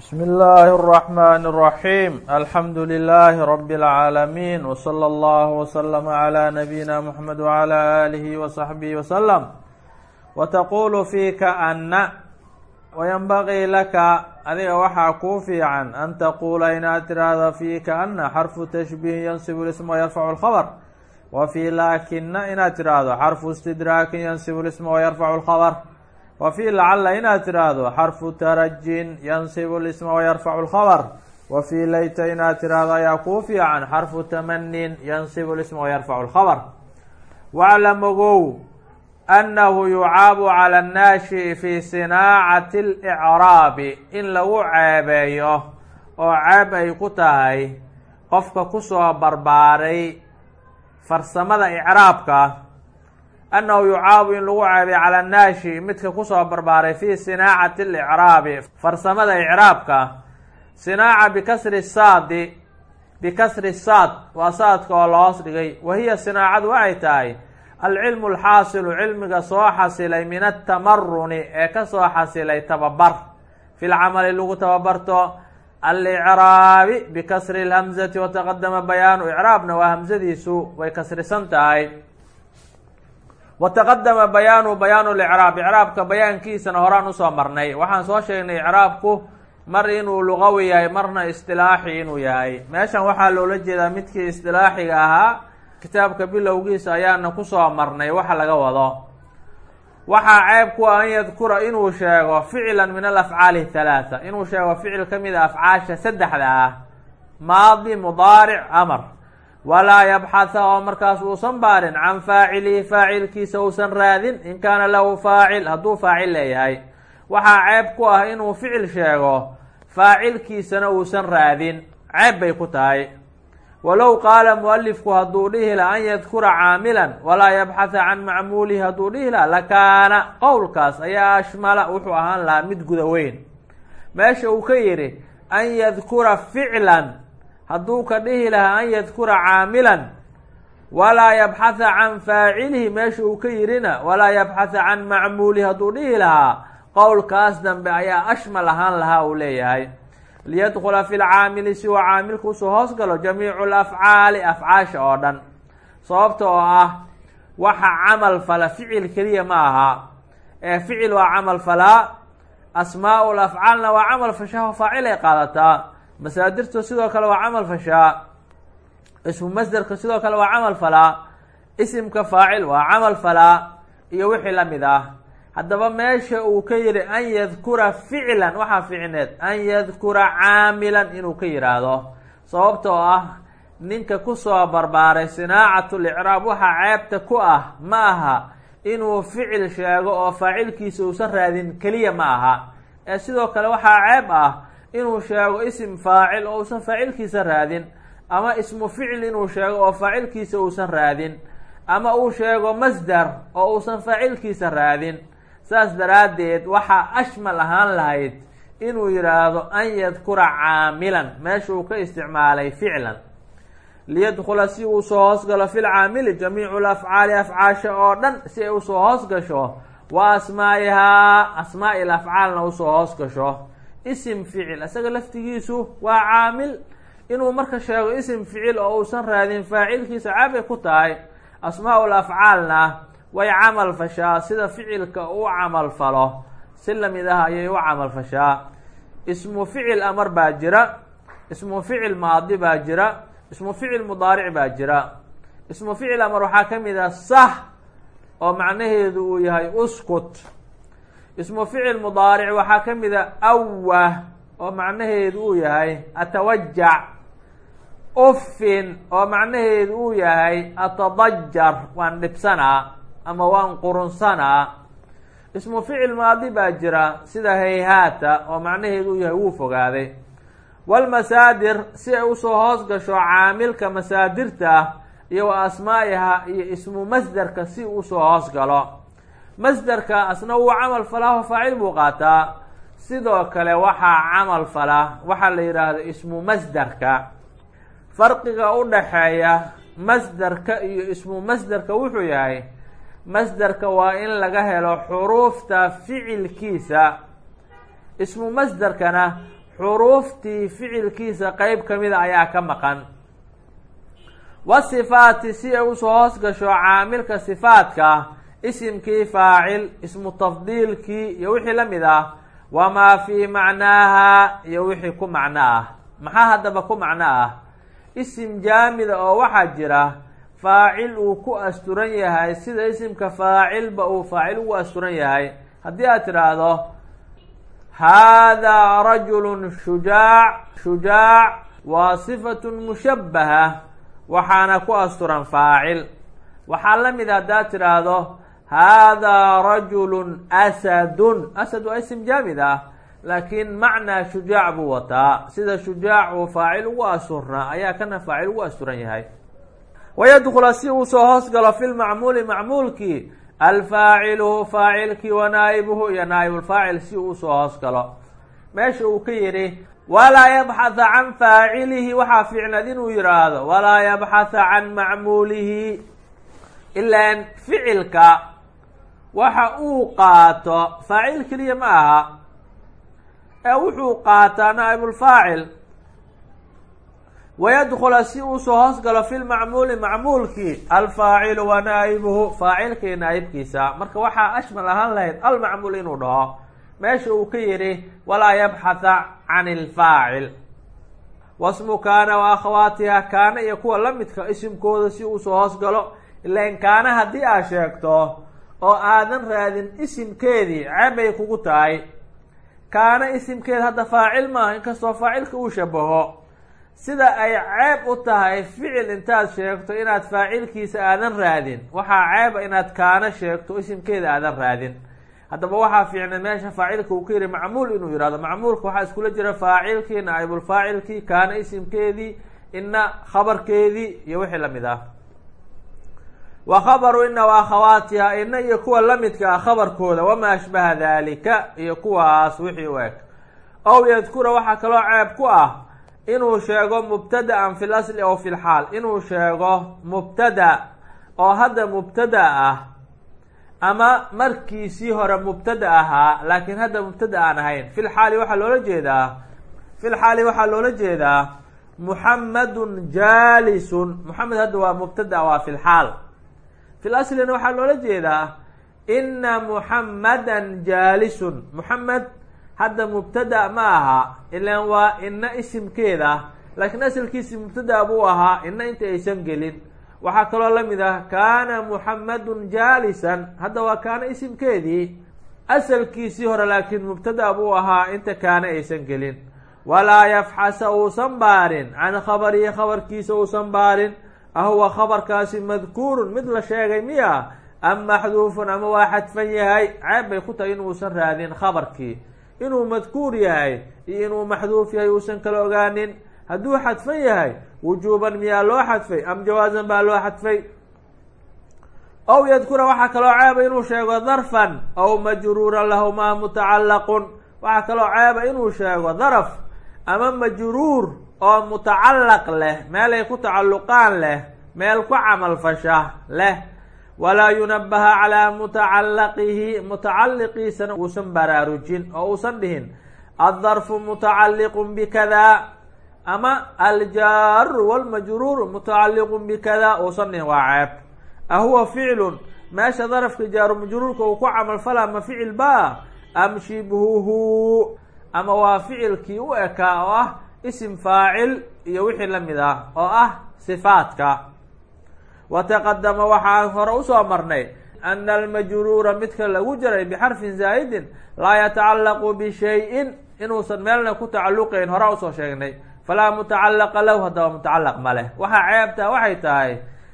بsم الlh الرحمن الرحيم الحمd لله رب العاalمين وصلى الله وسلم على نبيinا محمد وعلى آله وصحبه وسلم وتqul فيka أna وينbغي laka adiga waxaa kuu fiican an tquula inaad tiraahdo فيka أna xرفu تشhبيه ينصب الاسم ويرفع الخبر وفي lakina inaad tiraahdo xرفu اstdrاaki ينصب الاسم ويرفع الخبر wa fii lacala inaad tidhaahdo xarfu tarajin yansibu lisma wayarfacu lkhabar. Wa fii layta inaad tidhaahdo ayaa kuu fiican xarfu tamanin yansibu lisma wayarfacu lkhabar. Waclam ogow annahu yucaabu cala annaashii fii sinaacati alicraabi in lagu ceebeeyo oo ceeb ay ku tahay qofka ku soo barbaaray farsamada icraabka annahu yucaabu in lagu ceebay cala annaashi midka ku soo barbaaray fi sinaacati alicraabi farsamada icraabka sinaaca bikasri saadi bikasri saad waa saadka oo lahoos dhigay wa hiya sinaacadu waxay tahay alcilmu alxaasilu cilmiga soo xasilay min atamaruni ee ka soo xasilay tababar fi lcamali lagu tababarto alicraabi bikasri lhamzati wataqadama bayaanu icraabna waa hamsadiisu way kasrisan tahay wataqadama bayaanu bayaanu licraab icraabka bayaankiisana horaan u soo marnay waxaan soo sheegnay icraabku mar inuu luqawi yahay marna istilaaxi inuu yahay meeshan waxaa loola jeedaa midkii istilaaxiga ahaa kitaabka bilowgiisa ayaana ku soo marnay waxa laga wado waxaa ceeb ku an yadkura inuu sheego ficlan min alafcaali halaatha inuu sheego ficil ka mid a afcaasha saddexda ah maadi mudaaric amar walaa yabxatha oo markaas uusan baarin can faacilihi faacilkiisa uusan raadin in kaana lahu faacil hadduu faacil leeyahay. Waxaa ceeb ku ah inuu ficil sheego faacilkiisana uusan raadin. Ceeb bay ku tahay. Walow qaala mualifku hadduu dhihi la an yadkura caamilan walaa yabxatha can macmuulihi hadduu dhihi la lakaana. Qowlkaas ayaa ashmala wuxuu ahaan lahaa mid guda weyn. Meesha uu ka yidhi an yadkura ficlan hadduu ka dhihi lahaa an yadkura caamilan walaa yabxatha can faacilihi meesha uu ka yidhina walaa yabxatha can macmuulihi hadduu dhihi lahaa qowlkaas dambe ayaa ashmal ahaan lahaa uu leeyahay. Liyadkula fi lcaamili si uu caamilka u soo hoos galo jamiicu lafcaali afcaasha oo dhan. Sababta oo ah waxa camal fala ficil keliya ma aha. Ee ficil waa camal falaa asmaa lafcaalna waa camal fashaho faacil ay qaadataa masaadirtu sidoo kale waa camal fashaa. Ismu masderka sidoo kale waa camal falaa. Isimka faacil waa camal falaa iyo wixii la mid ah. Haddaba meesha uu ka yihi an yadkura ficlan waxaa ficneed an yadkura caamilan inuu ka yihaahdo sababtoo ah ninka ku soo barbaaray sinaacat licraab waxaa ceebta ku ah ma aha inuu ficil sheego oo faacilkiisa uusan raadin keliya ma aha. Ee sidoo kale waxaa ceeb ah inuu sheego isim faacil oo uusan faacilkiisa raadin ama ismu ficil inuu sheego oo faacilkiisa uusan raadin ama uu sheego masdar oo uusan faacilkiisa raadin saas daraaddeed waxaa ashmal ahaan lahayd inuu yidhaahdo an yadkura caamilan meesha uu ka isticmaalay ficlan. Liyadkula si uu soo hoos galo fi lcaamili jamiicu lafcaali afcaasha oo dhan si ay u soo hoos gasho wa asmaa'ihaa asmaa-il afcaalna u soo hoos gasho isim ficil. Isaga laftigiisu waa caamil. Inuu marka sheego isim ficil oo uusan raadin faacilkiisa caabay ku tahay asmaa-ul afcaalna way camal fashaa. Sida ficilka u camal falo si la mid ah ayay u camal fashaa. Ismu ficil amar baa jira ismu ficil maadi baa jira ismu ficil mudaaric baa jira. Ismu ficil amar waxaa ka mid ah sah oo macnaheedu uu yahay uskut ismu ficil mudaaric waxaa ka mid a awah oo macnaheedu uu yahay atawajac uffin oo macnaheedu uu yahay atadajar waan dhibsanaa ama waan qurunsanaa. Ismu ficil maadi baa jira sida hayhaata oo macnaheedu uu yahay wuu fogaaday. Walmasaadir si ay u soo hoos gasho caamilka masaadirta iyo wa asmaa'iha iyo ismu masderka si u soo hoos galo masderka asna wuu camal falaaho faacil buu qaataa sidoo kale waxaa camal fala waxaa la yidhaahdo ismu masderka farqiga u dhaxeeya masderka iyo ismu masderka wuxuu yahay masderka waa in laga helo xuruufta ficilkiisa. Ismu masderkana xuruuftii ficilkiisa qeyb kamida ayaa ka maqan. Wasifaati si ay u soo hoos gasho caamilka sifaadka isimkii faacil ismu tafdiilkii iyo wixii la mid ah. Wamaa fii macnaaha iyo wixii ku macno ah. Maxaa haddaba ku macno ah? Isim jaamida oo waxaa jira faacil uu ku asturan yahay sida isimka faacilba uu faacil ugu asturan yahay. Haddii aad tidhaahdo haadaa rajulun shujaac shujaac waa sifatun mushabbaha. Waxaana ku asturan faacil. Waxaa la mid haddaad tidhaahdo haadaa rajulun asadun. Asad waa isim jaamid ah laakiin macnaa shujaac buu wataa. Sida shujaac uu faacil ugu asturnaa ayaa kana faacil ugu asturan yahay. Wayadkula si uu soo hoos galo fi lmacmuuli macmuulkii alfaacilu faacilkii wa naa'ibuhu iyo naa'ibulfaacil si uu u soo hoos galo. Meesha uu ka yidhi walaa yabxatha can faacilihi waxaa fiicnaad inuu yidhaahdo walaa yabxatha can macmuulihi ilaan ficilka waxa uu qaato faacil keliya ma aha ee wuxuu qaataa naa'ibulfaacil wayadkula si uu soo hoos galo fi lmacmuuli macmuulkii alfaacilu wa naa'ibuhu faacilka iyo naa'ibkiisa. Marka waxaa ashmal ahaan lahayd almacmuul inuu dhaho meesha uu ka yidhi walaa yabxatha can ilfaacil wasmu kaana wa akhawaatiha kaana iyo kuwa la midka isimkooda si uu soo hoos galo ilan kaana haddii aad sheegto oo aadan raadin isimkeedii ceebbay kugu tahay. Kaana isimkeed hadda faacil maaha inkastoo faacilka uu shabaho sida ay ceeb u tahay ficil intaad sheegto inaad faacilkiisa aadan raadin. Waxaa ceeba inaad kaana sheegto isimkeeda aadan raadin. Haddaba waxaa fiicnay meesha faacilka uu ka yihi macmuul inuu yihahdo macmuulka waxaa iskula jira faacilkii naa'ibulfaacilkii kaana isimkeedii ina khabarkeedii iyo wixii la mid ah wa khabaru ina wa akhawaatiha ina iyo kuwa lamidka ah khabarkooda wamaa ashbaha dalika iyo kuwaas wixii u eg. Ow yadkura waxaa kaloo ceeb ku ah inuu sheego mubtada'an fi lasli aw fi lxaal inuu sheego mubtada oo hadda mubtada ah ama markiisii hore mubtada ahaa laakiin hadda mubtada aan ahayn. Fi lxaali waxaa loola jeedaa fi lxaali waxaa loola jeedaa muxamadun jaalisun. Muxamed hadda waa mubtada waa fi lxaal fi laslina waxaa loola jeedaa ina muxamadan jaalisun muxamed hadda mubtada ma aha ilaan waa ina isimkeeda laakiin asalkiisi mubtada buu ahaa ina inta aysan gelin waxaa kaloo la mid ah kaana muxamadun jaalisan hadda waa kaana isimkeedii asalkiisii hore laakiin mubtada buu ahaa inta kaana aysan gelin walaa yafxasa uusan baarin can khabarihi khabarkiisa uusan baarin ahuwa khabarkaasi madkuurun mid la sheegay miya? Am maxduufun ama waa xadfan yahay? Ceeb bay ku tahay inuusan raadin khabarkii. Inuu madkuur yahay iyo inuu maxduuf yahay uusan kala ogaanin. Hadduu xadfan yahay wujuuban miyaa loo xadfay? Am jawaasan baa loo xadfay? Ow yadkura waxaa kaloo ceeba inuu sheego darfan. Aw majruuran lahumaa mutacallaqun. Waxaa kaloo ceeba inuu sheego daraf. Ama majruur oo mutacallaq leh meelay ku tacalluqaan leh meel ku camal fasha leh. Walaa yunabaha calaa mutacallaqihi mutacalliqiisana uusan baraarujin oo uusan dhihin. Addarfu mutacalliqun bikada ama aljaaru walmajruuru mutacalliqun bikada uusan dhihin waa ceeb. Ahuwa ficlun meesha darafka jaaru majruurka uu ku camal falaa ma ficil ba am shibhuhu ama waa ficilkii u ekaa oo ah isim faacil iyo wixii la mid ah oo ah sifaadka. Wataqadama waxaan hore u soo marnay ana almajruura midka lagu jaray bixarfin zaa'idin laa yatacallaqu bishayin inuusan meelna ku tacalluqayn horaa u soo sheegnay falaa mutacallaqa lahu haddaba mutacallaq ma leh. Waxaa ceebtaa waxay tahay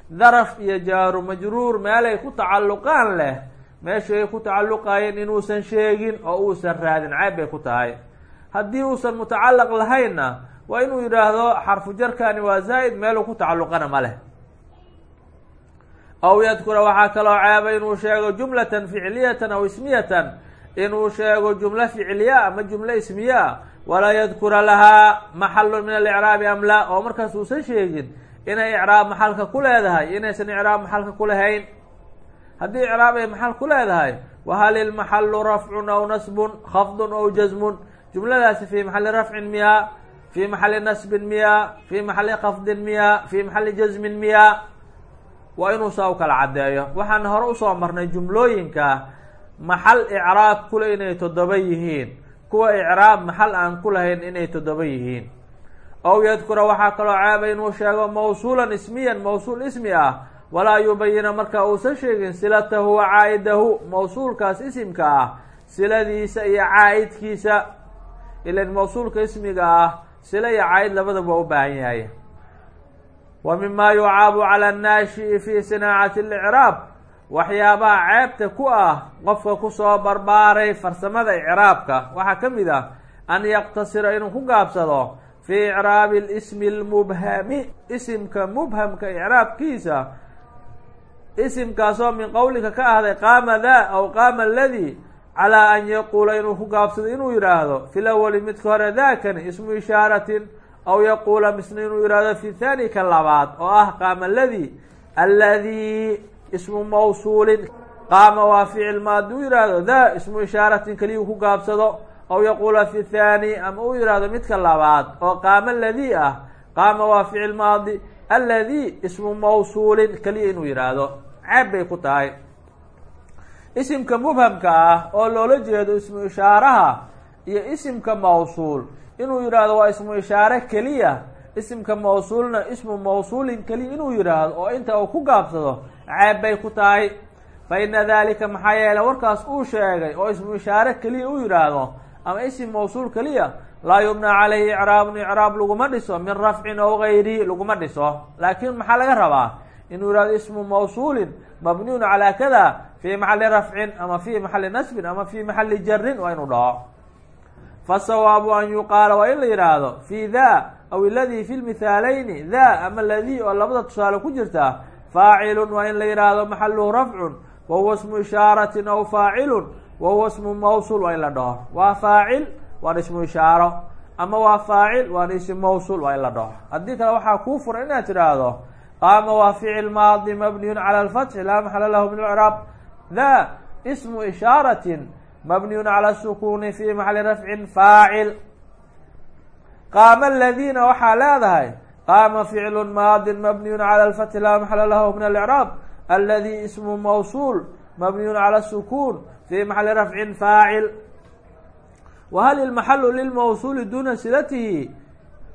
daraf iyo jaaru majruur meelay ku tacalluqaan leh meeshay ku tacalluqaayeen inuusan sheegin oo uusan raadin ceeb bay ku tahay haddii uusan mutacallaq lahaynna waa inuu yidhaahdo xarfu jarkani waa zaa'id meeluu ku tacalluqana ma leh. Aw yadkura waxaa kaloo ceeba inuu sheego jumlatan ficliyatan aw ismiyatan. Inuu sheego jumlo ficliya ama jumlo ismiya walaa yadkura lahaa maxalun min alicraabi am la oo markaas uusan sheegin inay icraab maxalka ku leedahay inaysan icraab maxalka ku lahayn. Haddii icraab ay maxal ku leedahay wahal ilmaxalu rafcun aw nasbun khafdun aw jasmun jumladaasi fii maxali rafcin miyaa fii maxali nasbin miyaa fii maxali khafdin miyaa fii maxali jasmin miyaa waa inuu saa u kala caddeeyo. Waxaan hore u soo marnay jumlooyinka maxal icraab kule inay toddoba yihiin kuwa icraab maxal aan ku lahayn inay toddoba yihiin. Ow yadkura waxaa kaloo ceeba inuu sheego mawsuulan ismiyan mawsuul ismi ah walaa yubayina marka uusan sheegin silatahu wa caa'idahu mawsuulkaas isimka ah siladiisa iyo caa'idkiisa ilan mawsuulka ismiga ah sila iyo caa'id labadaba waa u baahan yahay. Wa mima yucaabu cala annaashi'i fi sinaacati alicraab waxyaabaha ceebta ku ah qofka ku soo barbaaray farsamada icraabka. Waxaa ka mid ah an yaqtasira inuu ku gaabsado fii icraabi lismi lmubhami isimka mubhamka icraabkiisa. Isimkaasoo min qowlika ka ahday qaama daa aw qaama aladi calaa an yaquula inuu ku gaabsado inuu yidhaahdo fi lawali midka hore daakani ismu ishaaratin aw yaquula misna inuu yihahdo fi thani ka labaad oo ah qaama aladi aladi ismu mawsuulin qaama waa ficil maadi u yihahdo daa ismu ishaaratin keliyu ku gaabsado aw yaquula fi thani ama u yihahdo midka labaad oo qaama aladi ah qaama waa ficil maadi aladi ismu mawsuulin keliya inuu yidhaahdo ceeb bay ku tahay isimka mubhamka ah oo loola jeedo ismu ishaaraha iyo isimka mawsuul. Inuu yidhaahdo waa ismu ishaare keliya isimka mawsuulna ismu mawsuulin keliya inuu yidhaahdo oo inta uu ku gaabsado ceeb bay ku tahay. Fa ina dalika maxaa yeele warkaas uu sheegay oo ismu ishaare keliya u yidhaahdo ama isim mawsuul keliya laa yubna calayhi icraabun icraab laguma dhiso min rafcin aw gayrihi laguma dhiso. Laakiin maxaa laga rabaa inuu yihahdo ismu mawsuulin mabniyun calaa kada fii maxali rafcin ama fii maxali nasbin ama fii maxali jarin waa inuu dhaho. Fasawaabu an yuqaala waa in la yidhaahdo fi da aw iladii fi lmithaalayni da ama ladii oo labada tusaale ku jirta faacilun waa in la yidhaahdo maxaluhu rafcun wa huwa ismu ishaaratin aw faacilun wa huwa ismu mawsuul waa in la dhaho. Waa faacil waan ismu ishaaro ama waa faacil waan ism mawsuul waa in la dhaho. Haddii kale waxaa kuu furan inaad tidhaahdo qaama waa ficil maadi mabniyun cala alfatxi laa maxala lahu min alcraab da ismu ishaaratin mabniyun cala sukuni fi maxali rafcin faacil qaama aladiina waxaa leedahay qaama ficlu maadin mabniyun cala alfatxi laa maxala lahu min alcraab aladi ismu mawsuul mabniyun cala sukun fi maxali rafcin faacil wahal ilmaxalu lilmawsuuli duuna silatihi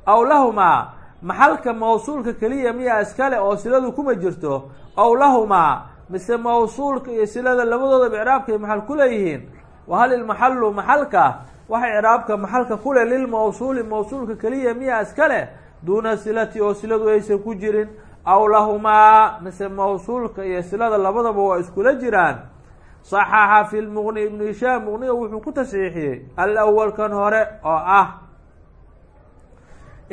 aw lahumaa maxalka mawsuulka keliya miyaa iskale oo siladu kuma jirto aw lahumaa mise mawsuulka iyo silada labadoodaba icraabkay maxal ku leeyihiin? Wahal ilmaxalu maxalka? Waxa icraabka maxalka kule lilmawsuuli mawsuulka keliya miyaa iskale? Duuna silati oo siladu aysan ku jirin aw lahumaa mise mawsuulka iyo silada labadaba waa iskula jiraan? صaxaxa fi lmuqni ibnu hishaam muqniga wuxuu ku tasxiixiyey alawal kan hore oo ah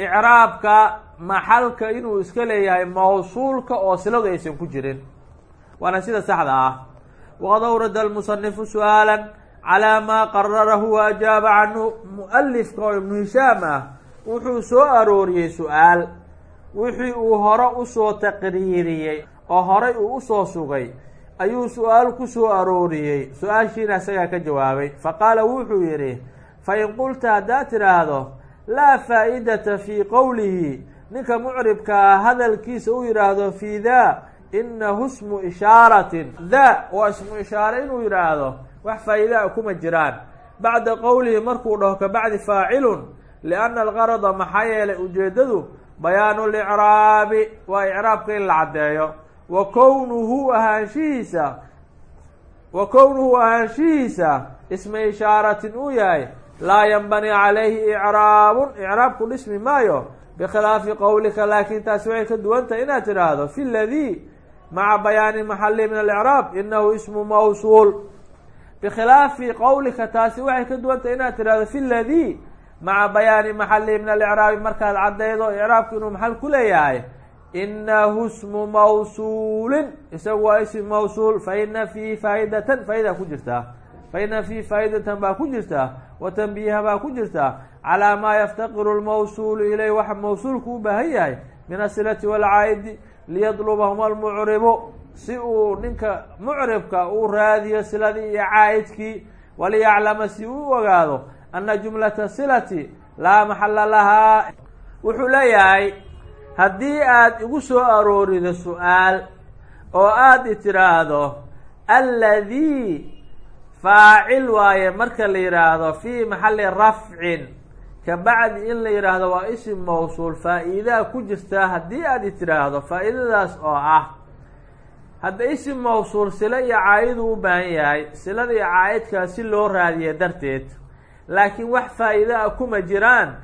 icraabka maxalka inuu iska leeyahay mawsuulka oo siladu aysan ku jirin. Waana sida saxda ah. Waqad awrada almusanifu su'aala calaa maa qararahu wa ajaaba canhu. Mualifka oo ibnu hishaam ah wuxuu soo arooriyey su'aal. Wixii uu hore u soo taqriiriyey oo horay uu u soo sugay ayuu su'aal ku soo arooriyey. Su'aashiina isagaa ka jawaabay. Faqaala wuxuu yidhi fain qulta haddaad tidhaahdo laa faa'idata fii qowlihi ninka mucribka ah hadalkiisa u yidhaahdo fii daa inahu ismu ishaaratin. Daa waa ismu ishaare inuu yidhaahdo wax faa'iidaa kuma jiraan. Bacda qowlihi markuu dhaho kabacdi faacilun lianna algarada maxaa yeelay ujeeddadu bayaanu licraabi waa icraabka in la caddeeyo. Wa kownuhu ahaanshihiisa wa kownuhu ahaanshihiisa isma ishaaratin uu yahay laa yanbani calayhi icraabun icraabku dhismi maayo bikhilaafi qowlika laakin taasi waxay ka duwan tahay inaad tidhaahdo fi ladii maca bayaani maxali min alicraab inahu ismu mawsuul. Bikhilaafi qowlika taasi waxay ka duwan tahay inaad tidhahdo fi ladii maca bayaani maxali min alicraabi markaad caddaydo icraabku inuu maxal ku leeyahay inahu smu mawsuulin isagu waa ism mawsuul fa ina fiihi faa'idatan faa'idaa ku jirtaa fa ina fiihi faa'idatan baa ku jirtaa wa tanbiiha baa ku jirtaa calaa maa yaftaqiru lmawsuulu ilayh waxa mawsuulku u baahan yahay min asilati walcaa'idi liyadlubahuma almucribu si uu ninka mucribka uu raadiyo siladii iyo caa'idkii waliyaclama si uu ogaado ana jumlata silati laa maxala lahaa wuxuu leeyahay haddii aad igu soo aroorido su'aal oo aada i tiraahdo alladii faacil waaye marka la yidhaahdo fii maxali rafcin ka bacdi in la yidhaahdo waa isim mawsuul faa-iidaa ku jirtaa haddii aad i tiraahdo faa-iidadaas oo ah hadda isim mawsuul silo iyo caayiduu u baahan yahay silada iyo caayidkaa si loo raadiya darteed. Laakiin wax faa-iide a kuma jiraan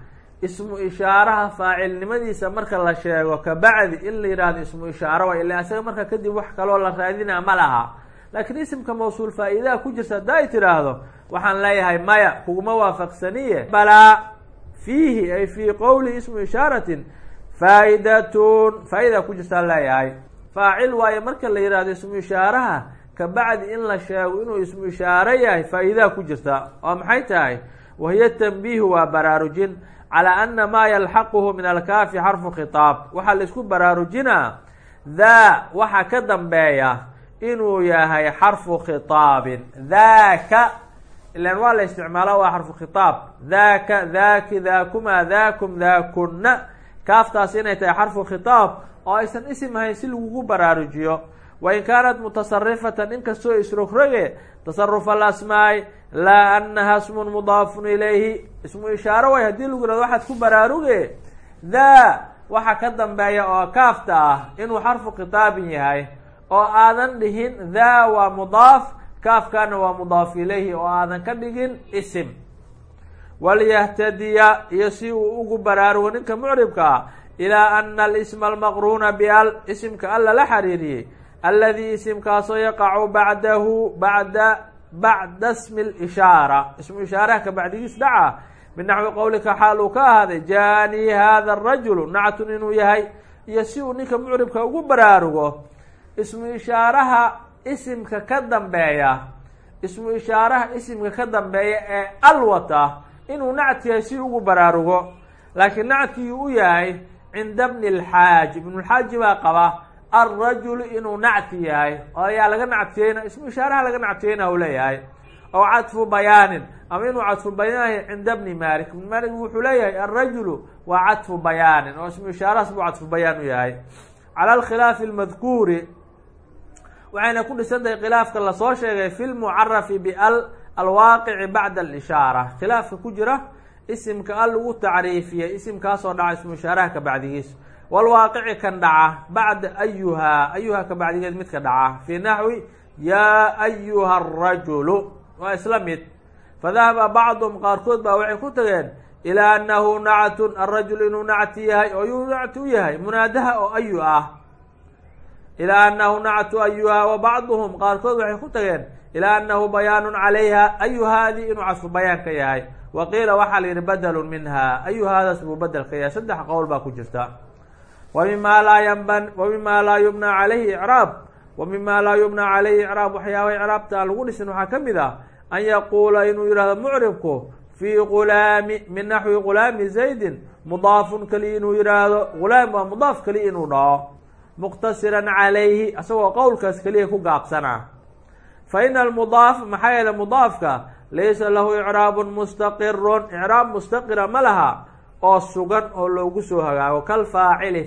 ismu ishaaraha faacilnimadiisa marka la sheego ka bacdi in la yidhaahdo ismu ishaaro waa ila isaga marka kadib wax kaloo la raadinaa ma laha laakiin isimka mawsuul faa-iidaha ku jirta haddaa ay tiraahdo waxaan leeyahay maya kuguma waafaqsaniye. Balaa fiihi ay fii qowli ismu ishaaratin faa-idatun faa-ida ku jirtaan leeyahay. Faacil waayo marka la yihahdo ismu ishaaraha ka bacdi in la sheego inuu ismu ishaaro yahay faa-iidaha ku jirta. Oo maxay tahay? Wahiyo tanbiihu waa baraarujin. Calaa ana maa yalxaquhu min alkaafi xarfu khitaab. Waxaa la isku baraarujinaa daa waxa ka dambeeya inuu yahay xarfu khitaabin. Daaka ilan waa la isticmaala waa xarfu khitaab. Daaka daaki daakuma daakum daakunna kaaftaas inay tahay xarfu khitaab oo aysan isim ahayn si lagugu baraarujiyo wain kaanat mutasarifatan inkastoo isrogroge tasaruf alasmaai laa anaha smun mudaafun ilayhi. Ismu ishaaro way haddii lagu yihahdo waxaad ku baraaruge daa waxa ka dambeeya oo kaafta ah inuu xarfu khitaabin yahay oo aadan dhihin daa waa mudaaf kaafkana waa mudaaf ilayhi oo aadan ka dhigin isim. Walyahtadiya iyo si uu ugu baraarugo ninka mucribka ah ilaa ana alisma almaqruuna bial isimka alla la xariiriyey alladii isimkaasoo yaqacu bacdahu bacda bacda smi lishaara ismu ishaaraha ka bacdigiis dhaca min naxwi qowlika xaal uu ka ahaaday jaanii hada arajulu nactun inuu yahay. Iyo si uu ninka mucribka ugu baraarugo ismu ishaaraha isimka ka dambeeya ismu ishaaraha isimka ka dambeeya ee alwata inuu nacti yahay si ugu baraarugo. Laakiin nactigii u yahay cinda bni lxaaji ibnulxaaji baa qaba alrajulu inuu nacti yahay oo ayaa laga nactiyeyna ismu ishaaraha laga nactiyeyna u leeyahay oo cadfu bayaanin ama inuu cadfu bayaan cinda bni malik ibn malik wuxuu leeyahay alrajulu waa cadfu bayaanin oo ismu ishaarahaas buu cadfu bayaan u yahay. Cala alkhilaafi almadkuuri waxayna ku dhisan tahay khilaafka la soo sheegay fi lmucarafi bial alwaaqici bacda alishaara. Khilaafka ku jira isimka al lagu tacriifiyey isimkaasoo dhaca ismu ishaaraha ka bacdigiis walwaaqici kan dhaca bacda ayuhaa ayuha ka bacdigeed midka dhaca. Fii naxwi yaa ayuha arajulu waa isla mid. Fadahaba bacduhum qaarkood baa waxay ku tageen ilaa anahu nactun arajul inuu nacti yahay oo yuu nacti u yahay munaadaha oo ayu ah ilaa anahu nactu ayuha wa bacduhum qaarkood waxay ku tageen ilaa anahu bayaanun calayha ayuhaadii inuu casfu bayaan ka yahay. Wa qiila waxaa la yihi badalun minha. Ayuhaadaas buu bedel ka yahay. Saddex qowl baa ku jirta. Wa mima laa yanban wa mima laa yubna calayhi icraab wa mima laa yubna calayhi icraab waxyaabaha icraabta aan lagu dhisin waxaa ka mid ah an yaquula inuu yihahdo mucribku fii gulaami min naxwi gulaami zaydin mudaafun keliya inuu yihaahdo gulaam waa mudaaf keliya inuu dhaho muqtasiran calayhi isagoo qowlkaas keliya ku gaabsanaa fa ina almudaaf maxaa yeele mudaafka laysa lahu icraabun mustaqirun icraab mustaqira ma laha oo sugan oo loogu soo hagaago kalfaacili